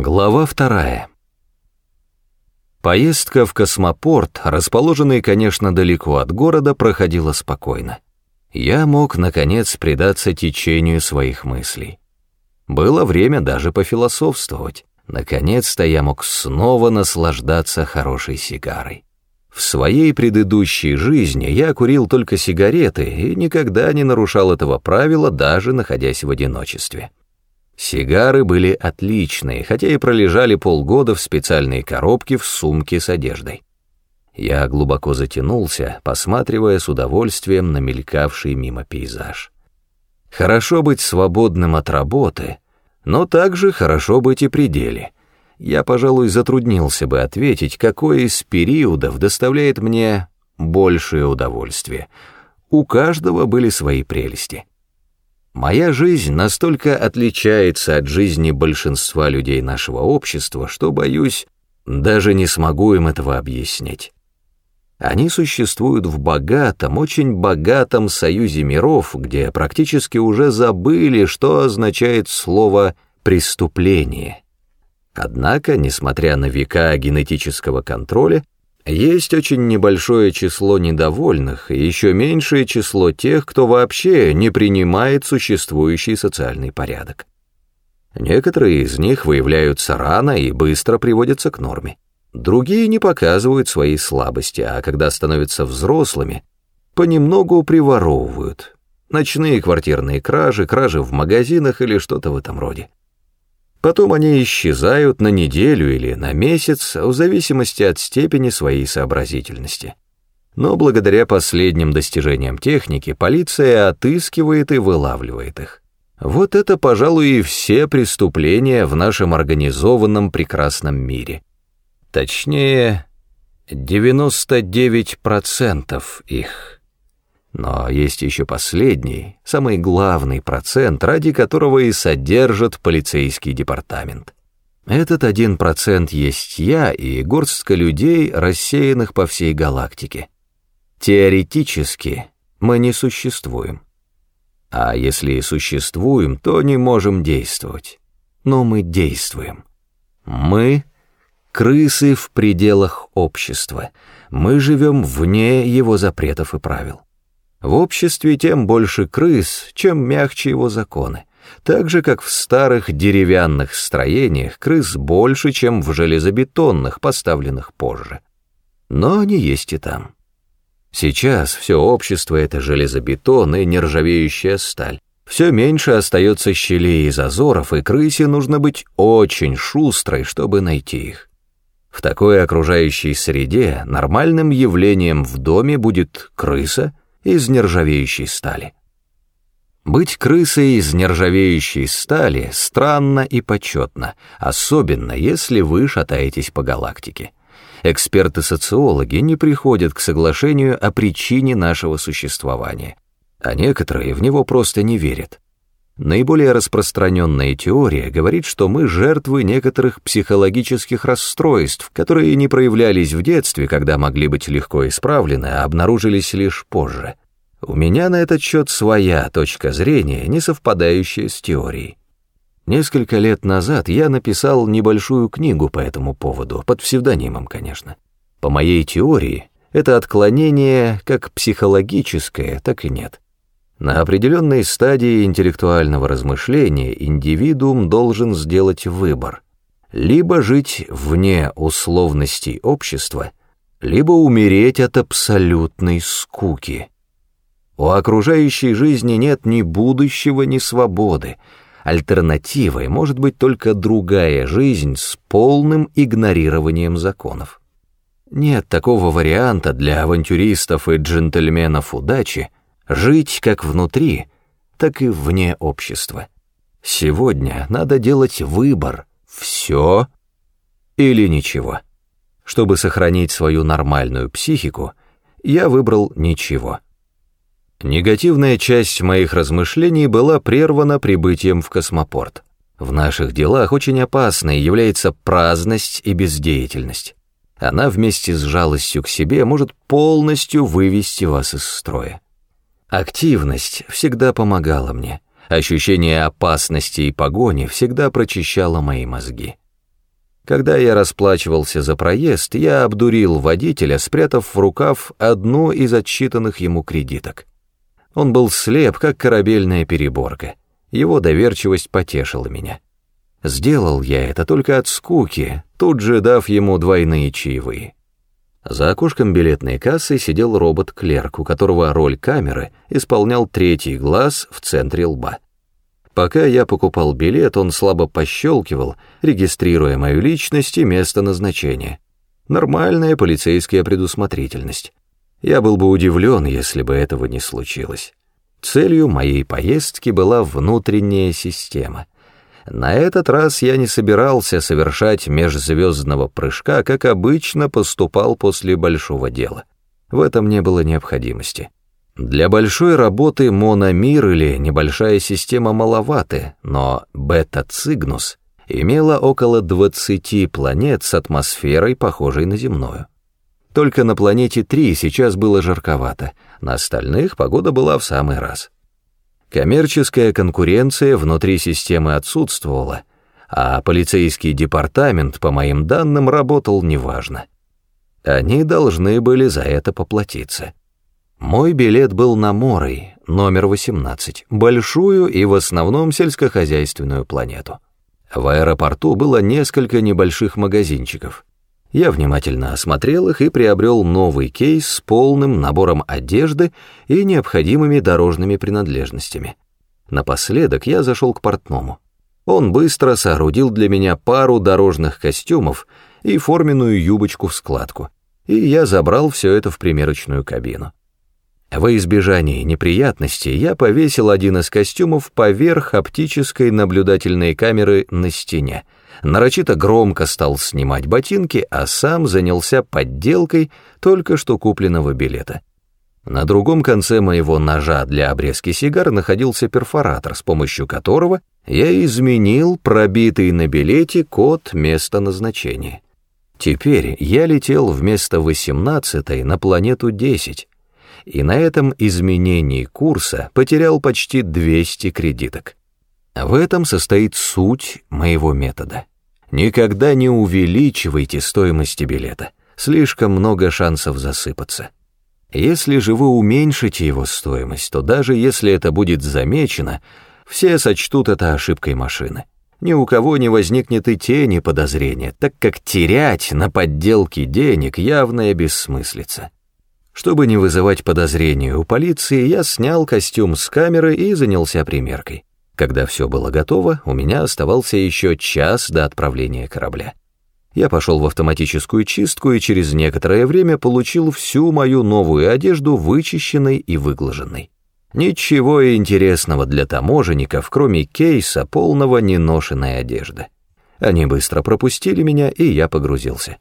Глава вторая. Поездка в космопорт, расположенный, конечно, далеко от города, проходила спокойно. Я мог, наконец, предаться течению своих мыслей. Было время даже пофилософствовать. Наконец-то я мог снова наслаждаться хорошей сигарой. В своей предыдущей жизни я курил только сигареты и никогда не нарушал этого правила, даже находясь в одиночестве. Сигары были отличные, хотя и пролежали полгода в специальной коробке в сумке с одеждой. Я глубоко затянулся, посматривая с удовольствием на мелькавший мимо пейзаж. Хорошо быть свободным от работы, но также хорошо быть и пределе. Я, пожалуй, затруднился бы ответить, какой из периодов доставляет мне большее удовольствие. У каждого были свои прелести. Моя жизнь настолько отличается от жизни большинства людей нашего общества, что, боюсь, даже не смогу им этого объяснить. Они существуют в богатом, очень богатом союзе миров, где практически уже забыли, что означает слово «преступление». Однако, несмотря на века генетического контроля, есть очень небольшое число недовольных и еще меньшее число тех, кто вообще не принимает существующий социальный порядок. Некоторые из них выявляются рано и быстро приводятся к норме. Другие не показывают свои слабости, а когда становятся взрослыми, понемногу приворовывают. Ночные квартирные кражи, кражи в магазинах или что-то в этом роде. Потом они исчезают на неделю или на месяц, в зависимости от степени своей сообразительности. Но благодаря последним достижениям техники полиция отыскивает и вылавливает их. Вот это, пожалуй, и все преступления в нашем организованном прекрасном мире. Точнее, 99% их. Но есть еще последний, самый главный процент, ради которого и содержит полицейский департамент. Этот один процент есть я и горстка людей, рассеянных по всей галактике. Теоретически мы не существуем. А если и существуем, то не можем действовать. Но мы действуем. Мы — крысы в пределах общества. Мы живем вне его запретов и правил. В обществе тем больше крыс, чем мягче его законы. Так же, как в старых деревянных строениях крыс больше, чем в железобетонных, поставленных позже. Но они есть и там. Сейчас все общество — это железобетон и нержавеющая сталь. Все меньше остается щелей и зазоров, и крысе нужно быть очень шустрой, чтобы найти их. В такой окружающей среде нормальным явлением в доме будет крыса — из нержавеющей стали. Быть крысой из нержавеющей стали странно и почетно, особенно если вы шатаетесь по галактике. Эксперты-социологи не приходят к соглашению о причине нашего существования, а некоторые в него просто не верят. Наиболее распространенная теория говорит, что мы жертвы некоторых психологических расстройств, которые не проявлялись в детстве, когда могли быть легко исправлены, а обнаружились лишь позже. У меня на этот счет своя точка зрения, не совпадающая с теорией. Несколько лет назад я написал небольшую книгу по этому поводу, под псевдонимом, конечно. По моей теории, это отклонение как психологическое, так и нет. На определенной стадии интеллектуального размышления индивидуум должен сделать выбор. Либо жить вне условностей общества, либо умереть от абсолютной скуки. У окружающей жизни нет ни будущего, ни свободы. Альтернативой может быть только другая жизнь с полным игнорированием законов. Нет такого варианта для авантюристов и джентльменов удачи, жить как внутри, так и вне общества. Сегодня надо делать выбор «все» или ничего. Чтобы сохранить свою нормальную психику, я выбрал ничего. Негативная часть моих размышлений была прервана прибытием в космопорт. В наших делах очень опасной является праздность и бездеятельность. Она вместе с жалостью к себе может полностью вывести вас из строя. Активность всегда помогала мне. Ощущение опасности и погони всегда прочищало мои мозги. Когда я расплачивался за проезд, я обдурил водителя, спрятав в рукав одну из отсчитанных ему кредиток. Он был слеп, как корабельная переборка. Его доверчивость потешила меня. Сделал я это только от скуки, тут же дав ему двойные чаевые. За окошком билетной кассы сидел робот-клерк, у которого роль камеры исполнял третий глаз в центре лба. Пока я покупал билет, он слабо пощелкивал, регистрируя мою личность и место назначения. Нормальная полицейская предусмотрительность. Я был бы удивлен, если бы этого не случилось. Целью моей поездки была внутренняя система — на этот раз я не собирался совершать межзвездного прыжка, как обычно поступал после большого дела. В этом не было необходимости. Для большой работы мономир или небольшая система маловаты, но бета-цигнус имела около 20 планет с атмосферой, похожей на земную. Только на планете 3 сейчас было жарковато, на остальных погода была в самый раз. Коммерческая конкуренция внутри системы отсутствовала, а полицейский департамент, по моим данным, работал неважно. Они должны были за это поплатиться. Мой билет был на Морой, номер 18, большую и в основном сельскохозяйственную планету. В аэропорту было несколько небольших магазинчиков. Я внимательно осмотрел их и приобрел новый кейс с полным набором одежды и необходимыми дорожными принадлежностями. Напоследок я зашел к портному. Он быстро соорудил для меня пару дорожных костюмов и форменную юбочку в складку, и я забрал все это в примерочную кабину. Во избежание неприятностей я повесил один из костюмов поверх оптической наблюдательной камеры на стене — нарочито громко стал снимать ботинки, а сам занялся подделкой только что купленного билета. На другом конце моего ножа для обрезки сигар находился перфоратор, с помощью которого я изменил пробитый на билете код места назначения. Теперь я летел вместо 18 на планету 10, и на этом изменении курса потерял почти 200 кредиток. В этом состоит суть моего метода. Никогда не увеличивайте стоимости билета, слишком много шансов засыпаться. Если же вы уменьшите его стоимость, то даже если это будет замечено, все сочтут это ошибкой машины. Ни у кого не возникнет и тени подозрения, так как терять на подделке денег явная бессмыслица. Чтобы не вызывать подозрения у полиции, я снял костюм с камеры и занялся примеркой. Когда все было готово, у меня оставался еще час до отправления корабля. Я пошел в автоматическую чистку и через некоторое время получил всю мою новую одежду вычищенной и выглаженной. Ничего интересного для таможенников, кроме кейса полного неношенной одежды. Они быстро пропустили меня, и я погрузился.